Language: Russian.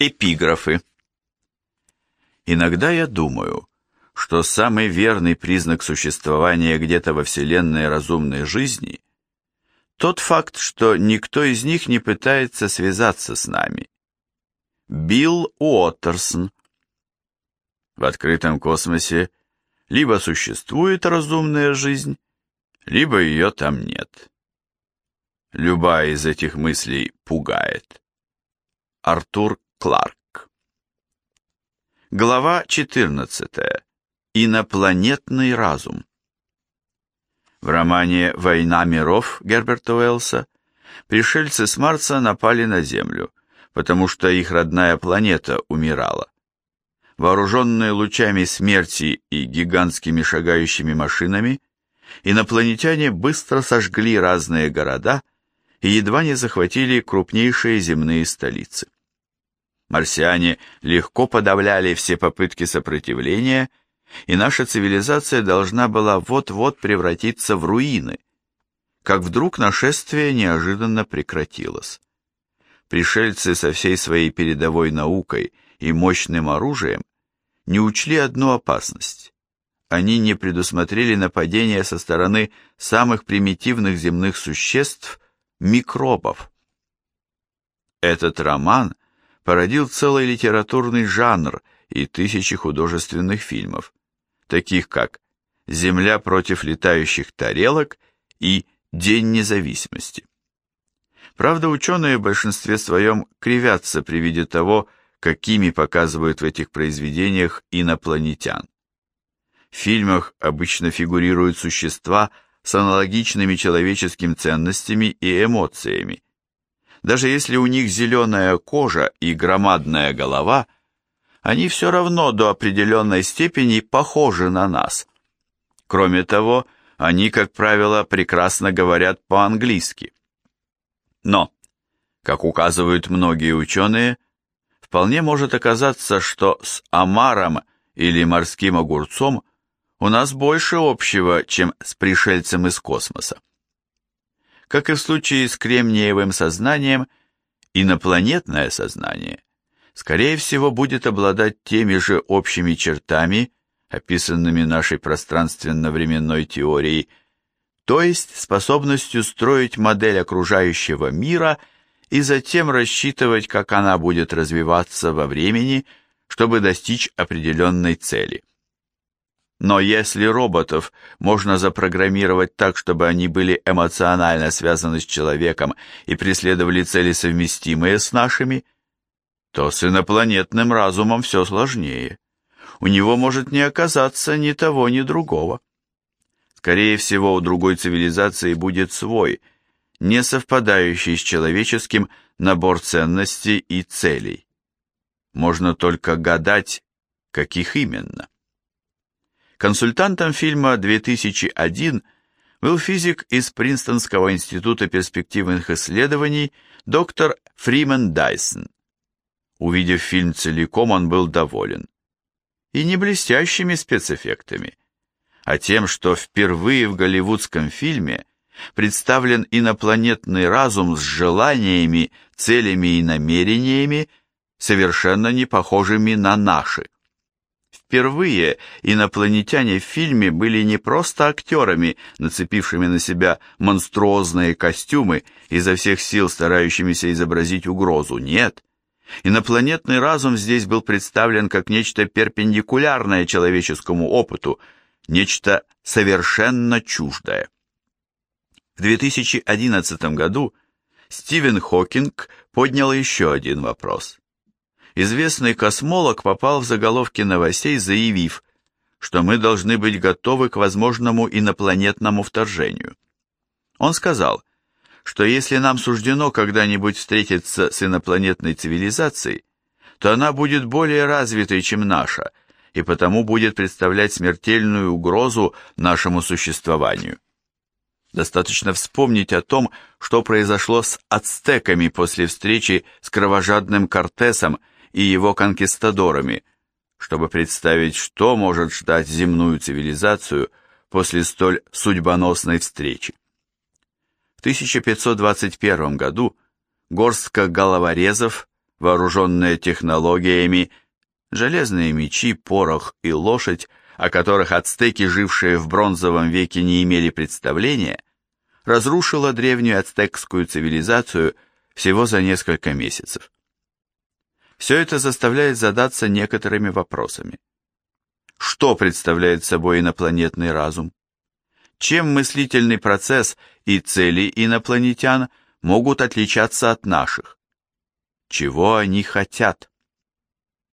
Эпиграфы. Иногда я думаю, что самый верный признак существования где-то во Вселенной разумной жизни – тот факт, что никто из них не пытается связаться с нами. Билл Уоттерсон. В открытом космосе либо существует разумная жизнь, либо ее там нет. Любая из этих мыслей пугает. Артур Кларк. Глава 14. Инопланетный разум. В романе «Война миров» Герберта Уэллса пришельцы с Марса напали на Землю – потому что их родная планета умирала. Вооруженные лучами смерти и гигантскими шагающими машинами, инопланетяне быстро сожгли разные города и едва не захватили крупнейшие земные столицы. Марсиане легко подавляли все попытки сопротивления, и наша цивилизация должна была вот-вот превратиться в руины, как вдруг нашествие неожиданно прекратилось пришельцы со всей своей передовой наукой и мощным оружием не учли одну опасность. Они не предусмотрели нападения со стороны самых примитивных земных существ – микробов. Этот роман породил целый литературный жанр и тысячи художественных фильмов, таких как «Земля против летающих тарелок» и «День независимости». Правда, ученые в большинстве своем кривятся при виде того, какими показывают в этих произведениях инопланетян. В фильмах обычно фигурируют существа с аналогичными человеческим ценностями и эмоциями. Даже если у них зеленая кожа и громадная голова, они все равно до определенной степени похожи на нас. Кроме того, они, как правило, прекрасно говорят по-английски. Но, как указывают многие ученые, вполне может оказаться, что с омаром или морским огурцом у нас больше общего, чем с пришельцем из космоса. Как и в случае с кремниевым сознанием, инопланетное сознание, скорее всего, будет обладать теми же общими чертами, описанными нашей пространственно-временной теорией, то есть способностью строить модель окружающего мира и затем рассчитывать, как она будет развиваться во времени, чтобы достичь определенной цели. Но если роботов можно запрограммировать так, чтобы они были эмоционально связаны с человеком и преследовали цели совместимые с нашими, то с инопланетным разумом все сложнее. У него может не оказаться ни того, ни другого. Скорее всего, у другой цивилизации будет свой, не совпадающий с человеческим набор ценностей и целей. Можно только гадать, каких именно. Консультантом фильма 2001 был физик из Принстонского института перспективных исследований доктор Фримен Дайсон. Увидев фильм целиком, он был доволен. И не блестящими спецэффектами, а тем, что впервые в голливудском фильме представлен инопланетный разум с желаниями, целями и намерениями, совершенно не похожими на наши. Впервые инопланетяне в фильме были не просто актерами, нацепившими на себя монструозные костюмы, изо всех сил старающимися изобразить угрозу. Нет. Инопланетный разум здесь был представлен как нечто перпендикулярное человеческому опыту – нечто совершенно чуждое. В 2011 году Стивен Хокинг поднял еще один вопрос. Известный космолог попал в заголовки новостей, заявив, что мы должны быть готовы к возможному инопланетному вторжению. Он сказал, что если нам суждено когда-нибудь встретиться с инопланетной цивилизацией, то она будет более развитой, чем наша, и потому будет представлять смертельную угрозу нашему существованию. Достаточно вспомнить о том, что произошло с ацтеками после встречи с кровожадным Кортесом и его конкистадорами, чтобы представить, что может ждать земную цивилизацию после столь судьбоносной встречи. В 1521 году горстка головорезов вооруженные технологиями, железные мечи, порох и лошадь, о которых ацтеки, жившие в бронзовом веке, не имели представления, разрушила древнюю ацтекскую цивилизацию всего за несколько месяцев. Все это заставляет задаться некоторыми вопросами. Что представляет собой инопланетный разум? Чем мыслительный процесс и цели инопланетян могут отличаться от наших? Чего они хотят?